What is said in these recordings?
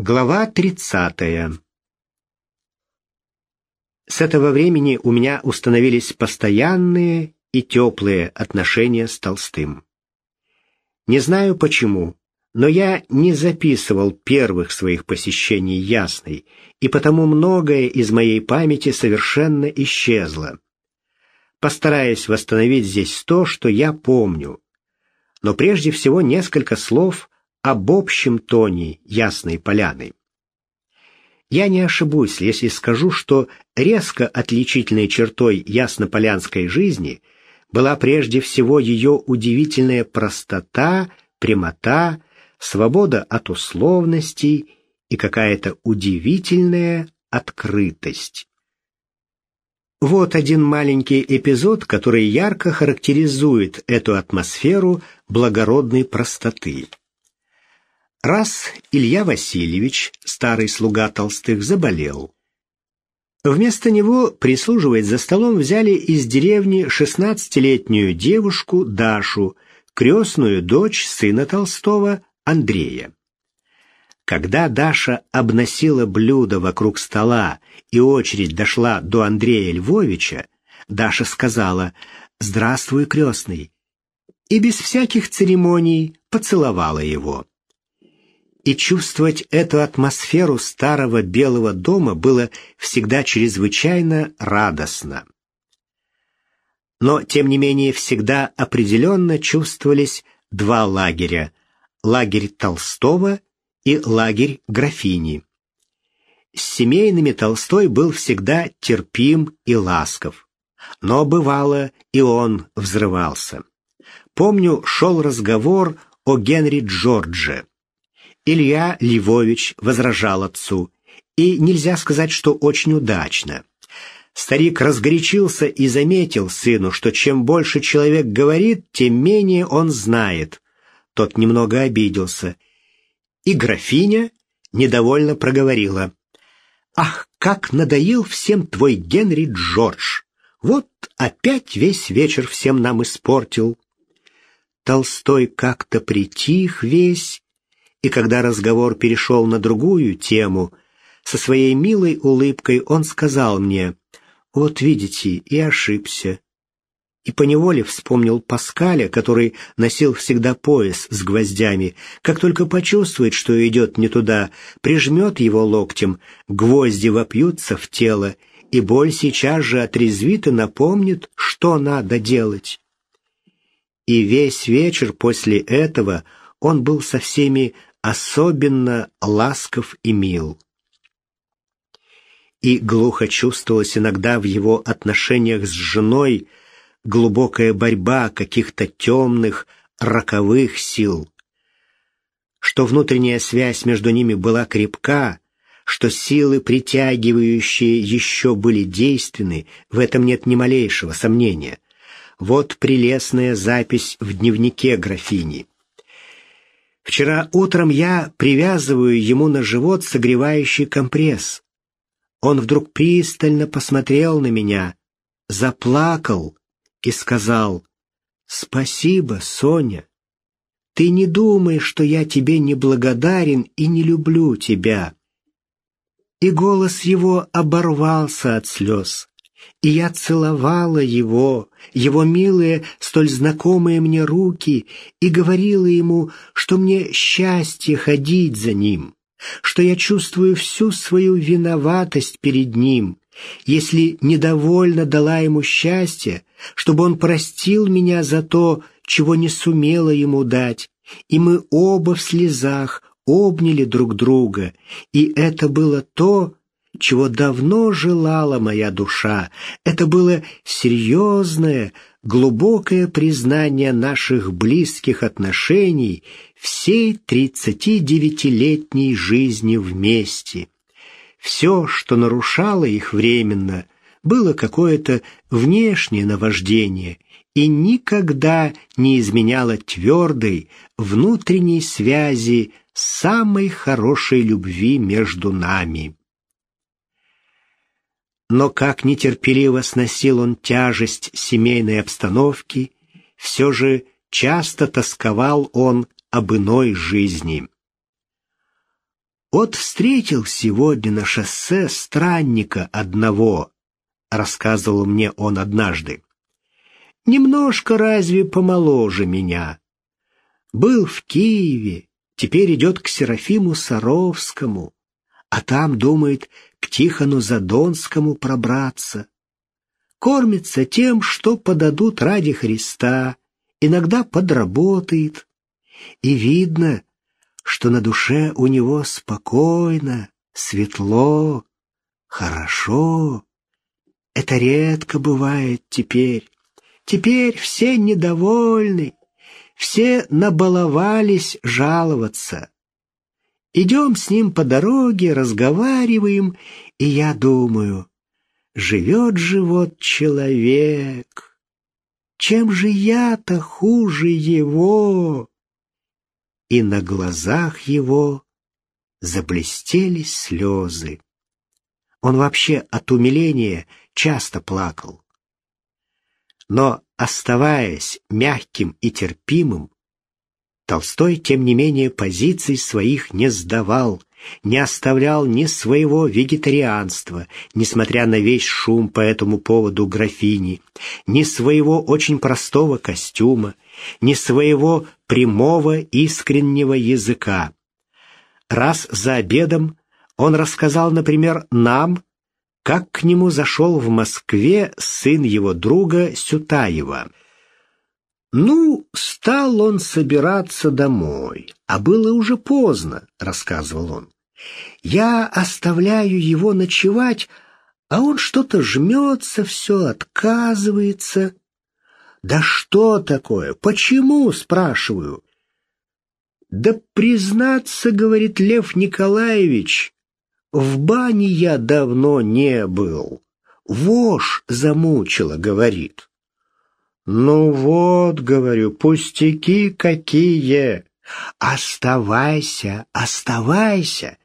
Глава 30. С этого времени у меня установились постоянные и теплые отношения с Толстым. Не знаю почему, но я не записывал первых своих посещений Ясной, и потому многое из моей памяти совершенно исчезло. Постараюсь восстановить здесь то, что я помню. Но прежде всего несколько слов об общем тоне Ясной Поляны. Я не ошибусь, если скажу, что резко отличительной чертой яснополянской жизни была прежде всего ее удивительная простота, прямота, свобода от условностей и какая-то удивительная открытость. Вот один маленький эпизод, который ярко характеризует эту атмосферу благородной простоты. Раз Илья Васильевич, старый слуга Толстых, заболел. Вместо него прислуживать за столом взяли из деревни шестнадцатилетнюю девушку Дашу, крестную дочь сына Толстого Андрея. Когда Даша обносила блюдо вокруг стола и очередь дошла до Андрея Львовича, Даша сказала «Здравствуй, крестный», и без всяких церемоний поцеловала его и чувствовать эту атмосферу старого белого дома было всегда чрезвычайно радостно. Но, тем не менее, всегда определенно чувствовались два лагеря – лагерь Толстого и лагерь графини. С семейными Толстой был всегда терпим и ласков. Но бывало, и он взрывался. Помню, шел разговор о Генри Джордже. Илья Львович возражал отцу, и нельзя сказать, что очень удачно. Старик разгорячился и заметил сыну, что чем больше человек говорит, тем менее он знает. Тот немного обиделся. И графиня недовольно проговорила. «Ах, как надоел всем твой Генри Джордж! Вот опять весь вечер всем нам испортил!» Толстой как-то притих весь и когда разговор перешел на другую тему, со своей милой улыбкой он сказал мне, «Вот видите, и ошибся». И поневоле вспомнил Паскаля, который носил всегда пояс с гвоздями. Как только почувствует, что идет не туда, прижмет его локтем, гвозди вопьются в тело, и боль сейчас же отрезвит и напомнит, что надо делать. И весь вечер после этого он был со всеми особенно ласков и мил. И глухо чувствовалась иногда в его отношениях с женой глубокая борьба каких-то темных, роковых сил. Что внутренняя связь между ними была крепка, что силы, притягивающие, еще были действенны, в этом нет ни малейшего сомнения. Вот прелестная запись в дневнике графини. Вчера утром я привязываю ему на живот согревающий компресс. Он вдруг пристально посмотрел на меня, заплакал и сказал «Спасибо, Соня. Ты не думай, что я тебе не благодарен и не люблю тебя». И голос его оборвался от слез и я целовала его, его милые, столь знакомые мне руки, и говорила ему, что мне счастье ходить за ним, что я чувствую всю свою виноватость перед ним, если недовольно дала ему счастье, чтобы он простил меня за то, чего не сумела ему дать, и мы оба в слезах обняли друг друга, и это было то, чего давно желала моя душа. Это было серьезное, глубокое признание наших близких отношений всей тридцатидевятилетней жизни вместе. Все, что нарушало их временно, было какое-то внешнее наваждение и никогда не изменяло твердой внутренней связи самой хорошей любви между нами. Но как нетерпеливо сносил он тяжесть семейной обстановки, все же часто тосковал он об иной жизни. Вот встретил сегодня на шоссе странника одного, рассказывал мне он однажды. Немножко разве помоложе меня. Был в Киеве, теперь идет к Серафиму Саровскому, а там думает к Тихону Задонскому пробраться. Кормится тем, что подадут ради Христа, иногда подработает. И видно, что на душе у него спокойно, светло, хорошо. Это редко бывает теперь. Теперь все недовольны, все набаловались жаловаться. Идем с ним по дороге, разговариваем, и я думаю, живет живот человек. Чем же я-то хуже его? и на глазах его заблестели слезы. Он вообще от умиления часто плакал. Но, оставаясь мягким и терпимым, Толстой, тем не менее, позиций своих не сдавал, не оставлял ни своего вегетарианства, несмотря на весь шум по этому поводу графини, ни своего очень простого костюма, ни своего прямого искреннего языка. Раз за обедом он рассказал, например, нам, как к нему зашел в Москве сын его друга Сютаева. «Ну, стал он собираться домой, а было уже поздно», — рассказывал он. «Я оставляю его ночевать, а он что-то жмется, все отказывается. «Да что такое? Почему?» — спрашиваю. «Да признаться, — говорит Лев Николаевич, — в бане я давно не был. Вошь замучила, — говорит. «Ну вот, — говорю, — пустяки какие! Оставайся, оставайся!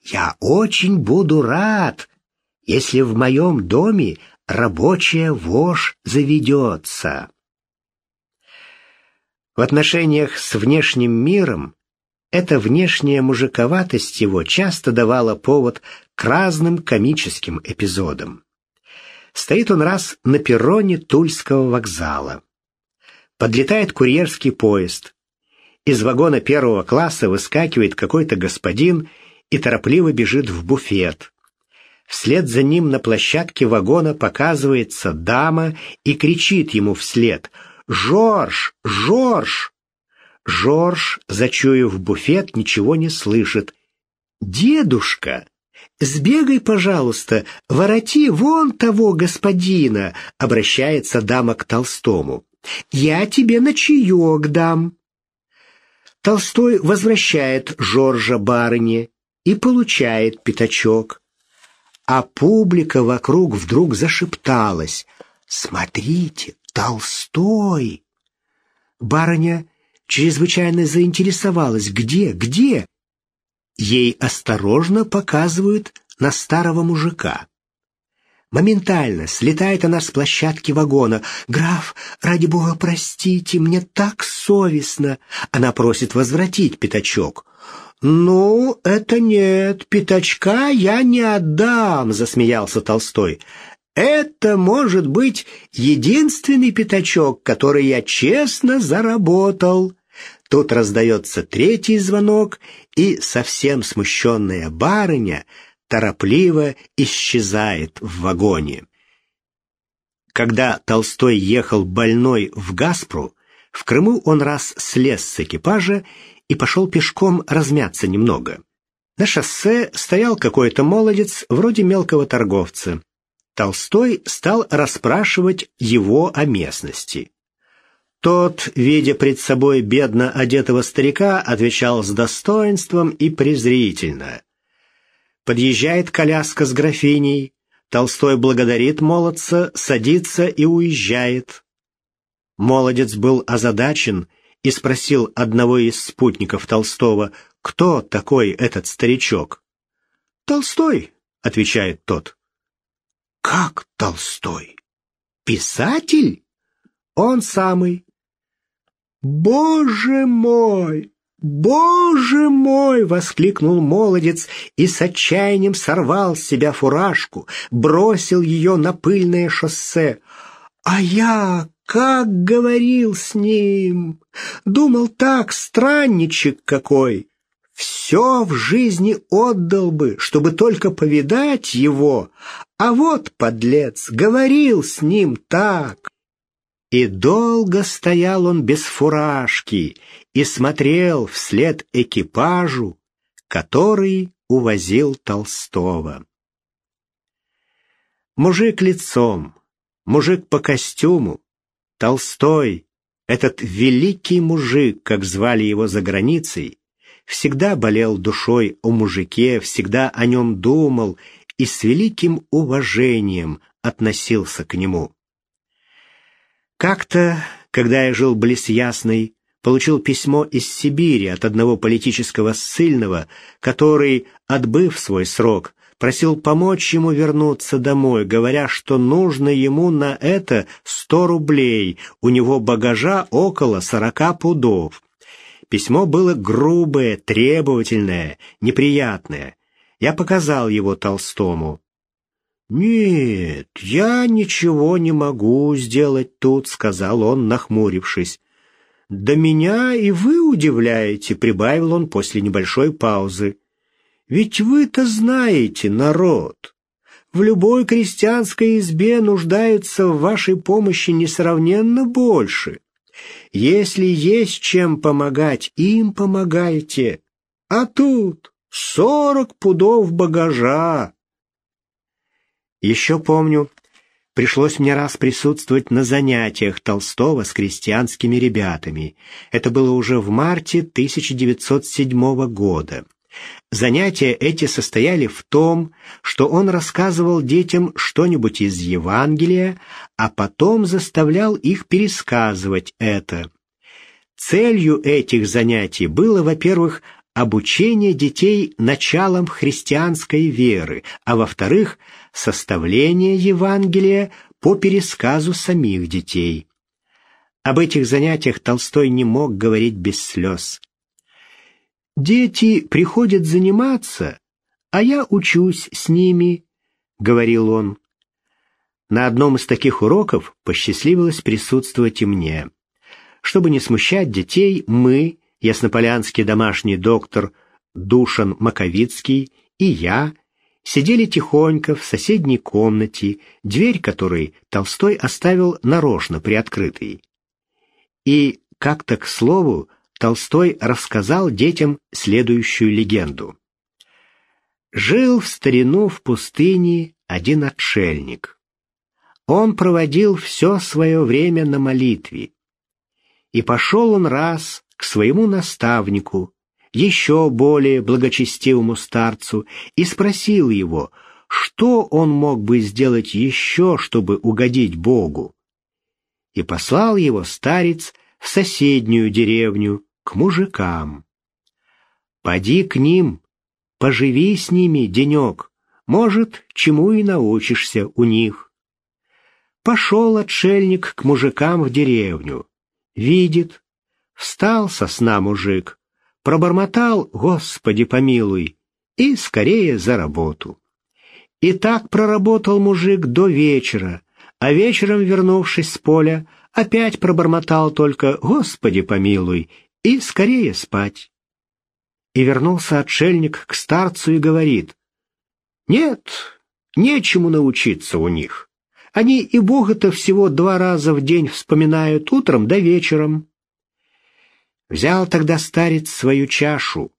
Я очень буду рад, если в моем доме рабочая вошь заведется. В отношениях с внешним миром эта внешняя мужиковатость его часто давала повод к разным комическим эпизодам. Стоит он раз на перроне Тульского вокзала. Подлетает курьерский поезд. Из вагона первого класса выскакивает какой-то господин и торопливо бежит в буфет. Вслед за ним на площадке вагона показывается дама и кричит ему вслед «Жорж! Жорж!» Жорж, зачуяв буфет, ничего не слышит. «Дедушка, сбегай, пожалуйста, вороти вон того господина», — обращается дама к Толстому. «Я тебе на чаек дам». Толстой возвращает Жоржа барыне и получает пятачок а публика вокруг вдруг зашепталась. «Смотрите, Толстой!» Барыня чрезвычайно заинтересовалась. «Где? Где?» Ей осторожно показывают на старого мужика. Моментально слетает она с площадки вагона. «Граф, ради бога, простите, мне так совестно!» Она просит возвратить пятачок. «Ну, это нет, пятачка я не отдам», — засмеялся Толстой. «Это может быть единственный пятачок, который я честно заработал». Тут раздается третий звонок, и совсем смущенная барыня торопливо исчезает в вагоне. Когда Толстой ехал больной в Гаспру, в Крыму он раз слез с экипажа и пошел пешком размяться немного. На шоссе стоял какой-то молодец, вроде мелкого торговца. Толстой стал расспрашивать его о местности. Тот, видя пред собой бедно одетого старика, отвечал с достоинством и презрительно. Подъезжает коляска с графиней, Толстой благодарит молодца, садится и уезжает. Молодец был озадачен и спросил одного из спутников Толстого, кто такой этот старичок. «Толстой», — отвечает тот. «Как Толстой? Писатель?» «Он самый». «Боже мой! «Боже мой!» — воскликнул молодец и с отчаянием сорвал с себя фуражку, бросил ее на пыльное шоссе. «А я как говорил с ним! Думал так, странничек какой! Все в жизни отдал бы, чтобы только повидать его, а вот, подлец, говорил с ним так!» И долго стоял он без фуражки и смотрел вслед экипажу, который увозил Толстого. Мужик лицом, мужик по костюму, Толстой, этот великий мужик, как звали его за границей, всегда болел душой о мужике, всегда о нем думал и с великим уважением относился к нему. Как-то, когда я жил близ Ясной, получил письмо из Сибири от одного политического ссыльного, который, отбыв свой срок, просил помочь ему вернуться домой, говоря, что нужно ему на это сто рублей, у него багажа около сорока пудов. Письмо было грубое, требовательное, неприятное. Я показал его Толстому. «Нет, я ничего не могу сделать тут», — сказал он, нахмурившись. «Да меня и вы удивляете», — прибавил он после небольшой паузы. «Ведь вы-то знаете, народ. В любой крестьянской избе нуждаются в вашей помощи несравненно больше. Если есть чем помогать, им помогайте. А тут сорок пудов багажа, еще помню, пришлось мне раз присутствовать на занятиях Толстого с крестьянскими ребятами. Это было уже в марте 1907 года. Занятия эти состояли в том, что он рассказывал детям что-нибудь из Евангелия, а потом заставлял их пересказывать это. Целью этих занятий было, во-первых, обучение детей началам христианской веры, а во-вторых, составление Евангелия по пересказу самих детей. Об этих занятиях Толстой не мог говорить без слез. «Дети приходят заниматься, а я учусь с ними», — говорил он. На одном из таких уроков посчастливилось присутствовать и мне. Чтобы не смущать детей, мы, яснополянский домашний доктор Душан Маковицкий и я сидели тихонько в соседней комнате, дверь которой Толстой оставил нарочно приоткрытой. И, как-то к слову, Толстой рассказал детям следующую легенду. Жил в старину в пустыне один отшельник. Он проводил все свое время на молитве. И пошел он раз к своему наставнику, еще более благочестивому старцу, и спросил его, что он мог бы сделать еще, чтобы угодить Богу. И послал его старец в соседнюю деревню, к мужикам. «Поди к ним, поживи с ними денек, может, чему и научишься у них». Пошел отшельник к мужикам в деревню. Видит, Встал со сна мужик, пробормотал «Господи помилуй» и скорее за работу. И так проработал мужик до вечера, а вечером, вернувшись с поля, опять пробормотал только «Господи помилуй» и скорее спать. И вернулся отшельник к старцу и говорит «Нет, нечему научиться у них. Они и Бога-то всего два раза в день вспоминают утром да вечером». Взял тогда старец свою чашу,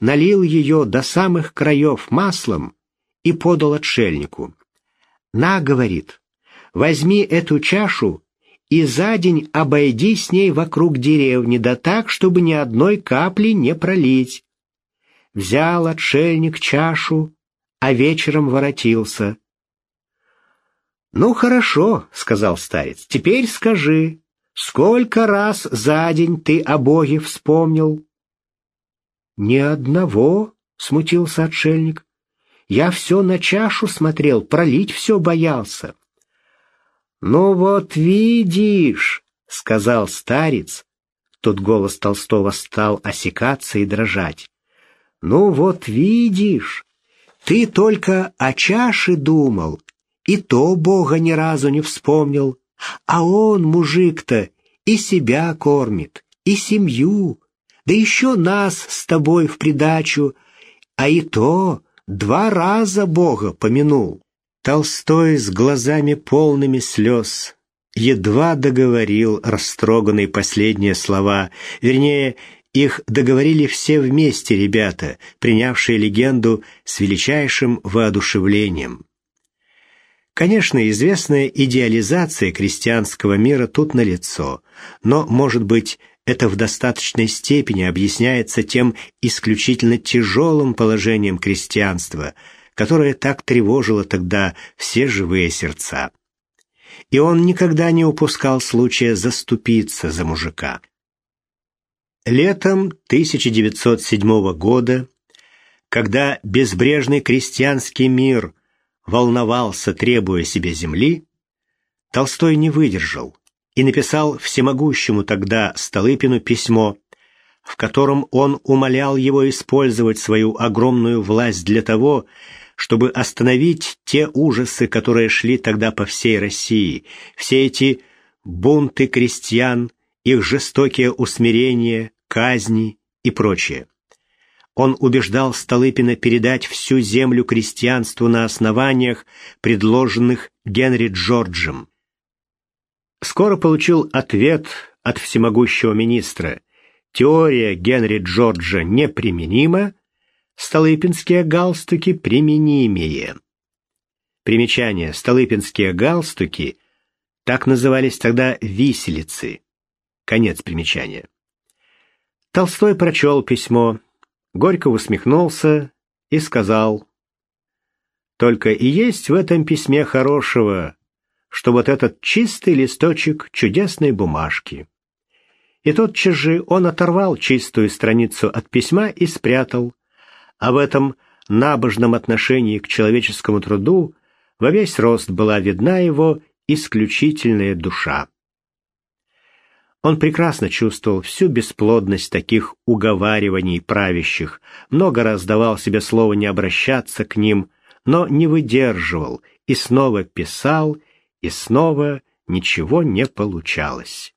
налил ее до самых краев маслом и подал отшельнику. «На, — говорит, — возьми эту чашу и за день обойди с ней вокруг деревни, да так, чтобы ни одной капли не пролить». Взял отшельник чашу, а вечером воротился. «Ну, хорошо, — сказал старец, — теперь скажи, Сколько раз за день ты о Боге вспомнил? Ни одного, смутился отшельник. Я все на чашу смотрел, пролить все боялся. Ну вот видишь, сказал старец, Тут голос Толстого стал осекаться и дрожать. «Ну вот видишь, ты только о чаше думал, и то Бога ни разу не вспомнил, а он, мужик-то, и себя кормит, и семью, да еще нас с тобой в придачу, а и то два раза Бога помянул». Толстой с глазами полными слез едва договорил растроганные последние слова, вернее, их договорили все вместе ребята, принявшие легенду с величайшим воодушевлением. Конечно, известная идеализация крестьянского мира тут налицо, но, может быть, это в достаточной степени объясняется тем исключительно тяжелым положением крестьянства, которое так тревожило тогда все живые сердца и он никогда не упускал случая заступиться за мужика. Летом 1907 года, когда безбрежный крестьянский мир волновался, требуя себе земли, Толстой не выдержал и написал всемогущему тогда Столыпину письмо, в котором он умолял его использовать свою огромную власть для того, чтобы остановить те ужасы, которые шли тогда по всей России, все эти бунты крестьян, их жестокие усмирения, казни и прочее. Он убеждал Столыпина передать всю землю крестьянству на основаниях, предложенных Генри Джорджем. Скоро получил ответ от всемогущего министра. Теория Генри Джорджа неприменима, Столыпинские галстуки применимее. Примечание. Столыпинские галстуки так назывались тогда виселицы. Конец примечания. Толстой прочел письмо, горько усмехнулся и сказал, «Только и есть в этом письме хорошего, что вот этот чистый листочек чудесной бумажки». И тотчас же он оторвал чистую страницу от письма и спрятал, а в этом набожном отношении к человеческому труду во весь рост была видна его исключительная душа. Он прекрасно чувствовал всю бесплодность таких уговариваний правящих, много раз давал себе слово не обращаться к ним, но не выдерживал и снова писал, и снова ничего не получалось.